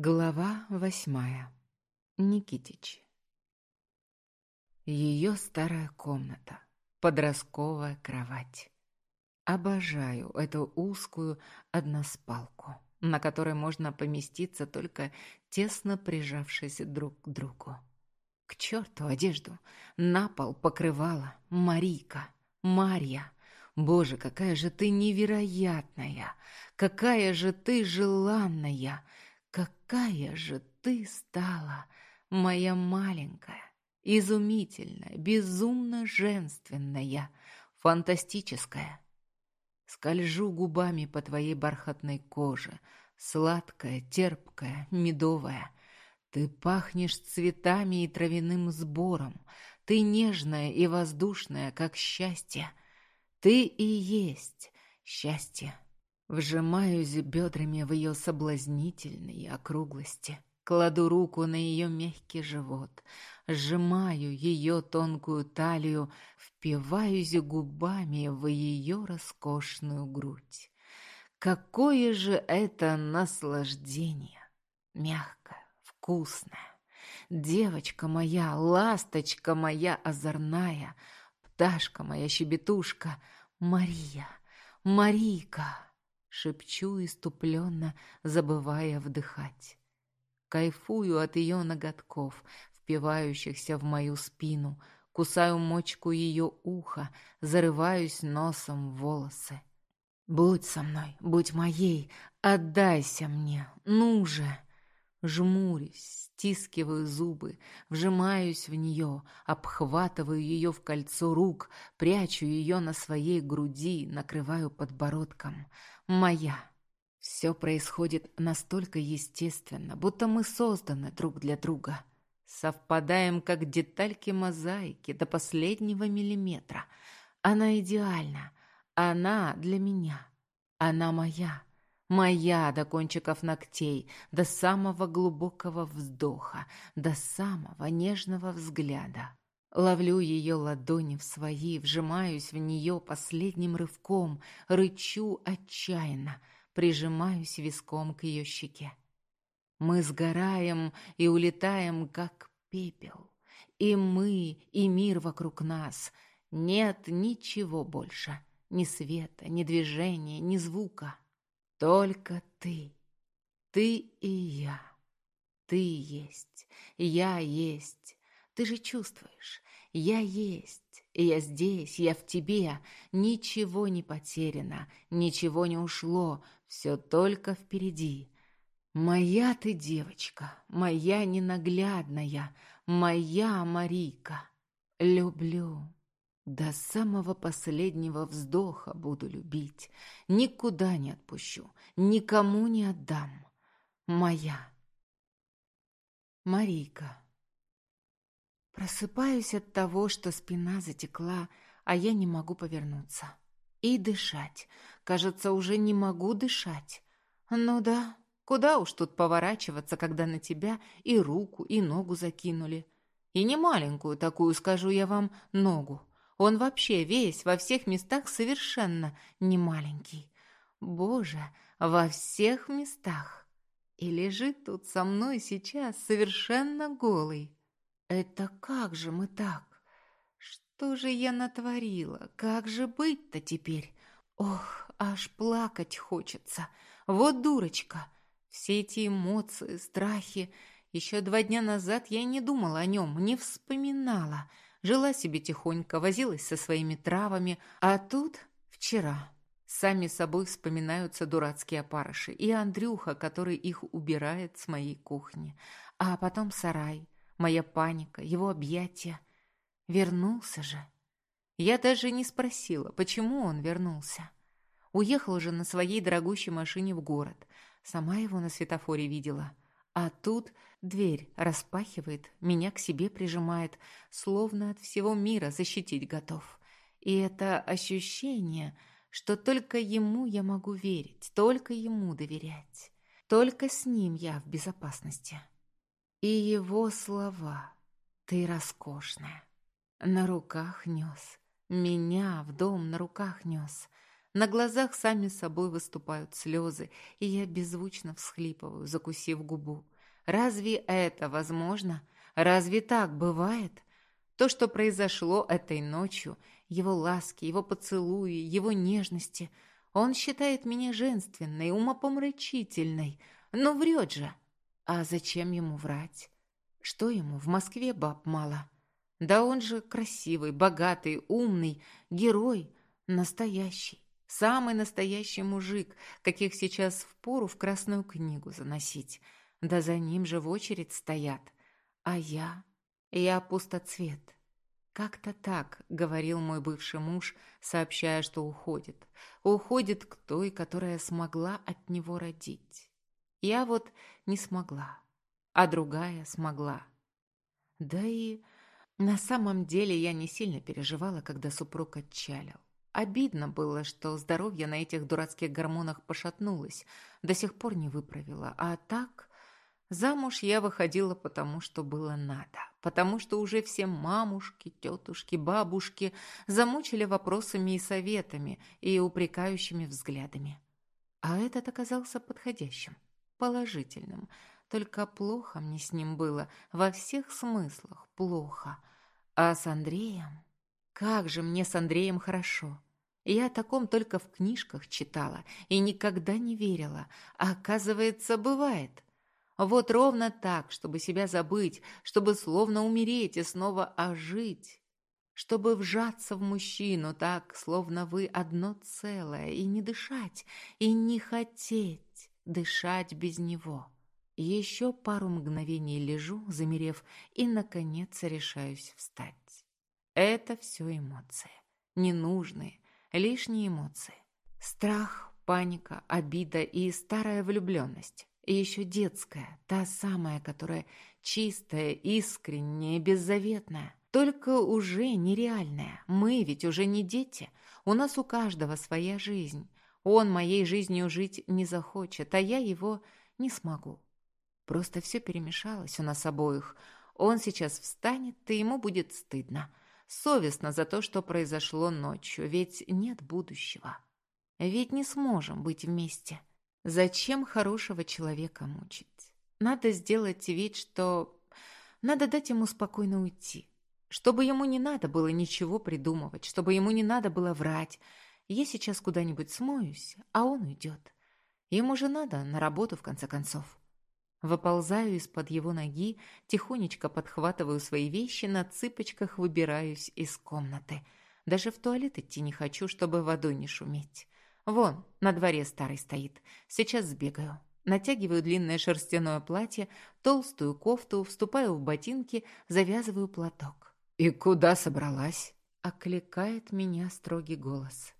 Глава восьмая. Никитич. Ее старая комната, подростковая кровать. Обожаю эту узкую односпалку, на которой можно поместиться только тесно прижавшись друг к другу. К черту одежду, на пол покрывала Марика, Марья. Боже, какая же ты невероятная, какая же ты желанная, Какая же ты стала, моя маленькая, изумительная, безумно женственная, фантастическая. Скольжу губами по твоей бархатной коже, сладкая, терпкая, медовая. Ты пахнешь цветами и травяным сбором. Ты нежная и воздушная, как счастье. Ты и есть счастье. Вжимаюсь бедрами в ее соблазнительные округлости, кладу руку на ее мягкий живот, сжимаю ее тонкую талию, впиваюсь губами в ее роскошную грудь. Какое же это наслаждение! Мягкое, вкусное. Девочка моя, ласточка моя озорная, пташка моя щебетушка, Мария, Марика шепчу иступленно, забывая вдыхать. Кайфую от ее ноготков, впивающихся в мою спину, кусаю мочку ее уха, зарываюсь носом в волосы. «Будь со мной, будь моей, отдайся мне, ну же!» Жмурюсь, стискиваю зубы, вжимаюсь в нее, обхватываю ее в кольцо рук, прячу ее на своей груди, накрываю подбородком. Моя. Все происходит настолько естественно, будто мы созданы друг для друга. Совпадаем, как детальки мозаики до последнего миллиметра. Она идеальна. Она для меня. Она моя. Моя до кончиков ногтей, до самого глубокого вздоха, до самого нежного взгляда. Ловлю ее ладони в свои, вжимаюсь в нее последним рывком, рычу отчаянно, прижимаюсь виском к ее щеке. Мы сгораем и улетаем, как пепел. И мы, и мир вокруг нас. Нет ничего больше. Ни света, ни движения, ни звука. Только ты, ты и я. Ты есть, я есть. Ты же чувствуешь, я есть, я здесь, я в тебе. Ничего не потеряно, ничего не ушло, все только впереди. Моя ты девочка, моя ненаглядная, моя Марика. Люблю. До самого последнего вздоха буду любить. Никуда не отпущу, никому не отдам. Моя. Марика. Просыпаюсь от того, что спина затекла, а я не могу повернуться. И дышать. Кажется, уже не могу дышать. Ну да, куда уж тут поворачиваться, когда на тебя и руку, и ногу закинули. И не маленькую такую, скажу я вам, ногу. Он вообще весь, во всех местах совершенно не маленький. Боже, во всех местах. И лежит тут со мной сейчас совершенно голый. Это как же мы так? Что же я натворила? Как же быть-то теперь? Ох, аж плакать хочется. Вот дурочка. Все эти эмоции, страхи. Еще два дня назад я не думала о нем, не вспоминала. Жила себе тихонько, возилась со своими травами, а тут вчера. Сами собой вспоминаются дурацкие опарыши и Андрюха, который их убирает с моей кухни. А потом сарай, моя паника, его объятия. Вернулся же. Я даже не спросила, почему он вернулся. Уехал уже на своей дорогущей машине в город. Сама его на светофоре видела. А тут дверь распахивает, меня к себе прижимает, словно от всего мира защитить готов. И это ощущение, что только ему я могу верить, только ему доверять. Только с ним я в безопасности. И его слова «Ты роскошная» на руках нес, меня в дом на руках нес, На глазах сами собой выступают слезы, и я беззвучно всхлипываю, закусив губу. Разве это возможно? Разве так бывает? То, что произошло этой ночью, его ласки, его поцелуи, его нежности, он считает меня женственной, умопомрачительной, но врет же. А зачем ему врать? Что ему, в Москве баб мало? Да он же красивый, богатый, умный, герой, настоящий. Самый настоящий мужик, каких сейчас впору в Красную книгу заносить. Да за ним же в очередь стоят. А я? Я пустоцвет. Как-то так, говорил мой бывший муж, сообщая, что уходит. Уходит к той, которая смогла от него родить. Я вот не смогла, а другая смогла. Да и на самом деле я не сильно переживала, когда супруг отчалил. Обидно было, что здоровье на этих дурацких гормонах пошатнулось, до сих пор не выправила. А так, замуж я выходила потому, что было надо. Потому что уже все мамушки, тетушки, бабушки замучили вопросами и советами, и упрекающими взглядами. А этот оказался подходящим, положительным. Только плохо мне с ним было, во всех смыслах плохо. А с Андреем... Как же мне с Андреем хорошо. Я о таком только в книжках читала и никогда не верила. А оказывается, бывает. Вот ровно так, чтобы себя забыть, чтобы словно умереть и снова ожить. Чтобы вжаться в мужчину так, словно вы одно целое, и не дышать, и не хотеть дышать без него. Еще пару мгновений лежу, замерев, и, наконец, решаюсь встать. Это все эмоции. Ненужные, лишние эмоции. Страх, паника, обида и старая влюбленность. И еще детская, та самая, которая чистая, искренняя, беззаветная. Только уже нереальная. Мы ведь уже не дети. У нас у каждого своя жизнь. Он моей жизнью жить не захочет, а я его не смогу. Просто все перемешалось у нас обоих. Он сейчас встанет, и ему будет стыдно. Совестно за то, что произошло ночью, ведь нет будущего. Ведь не сможем быть вместе. Зачем хорошего человека мучить? Надо сделать вид, что... Надо дать ему спокойно уйти. Чтобы ему не надо было ничего придумывать, чтобы ему не надо было врать. Я сейчас куда-нибудь смоюсь, а он уйдет. Ему же надо на работу, в конце концов. Выползаю из-под его ноги, тихонечко подхватываю свои вещи, на цыпочках выбираюсь из комнаты. Даже в туалет идти не хочу, чтобы водой не шуметь. Вон, на дворе старый стоит. Сейчас сбегаю. Натягиваю длинное шерстяное платье, толстую кофту, вступаю в ботинки, завязываю платок. «И куда собралась?» — окликает меня строгий голос.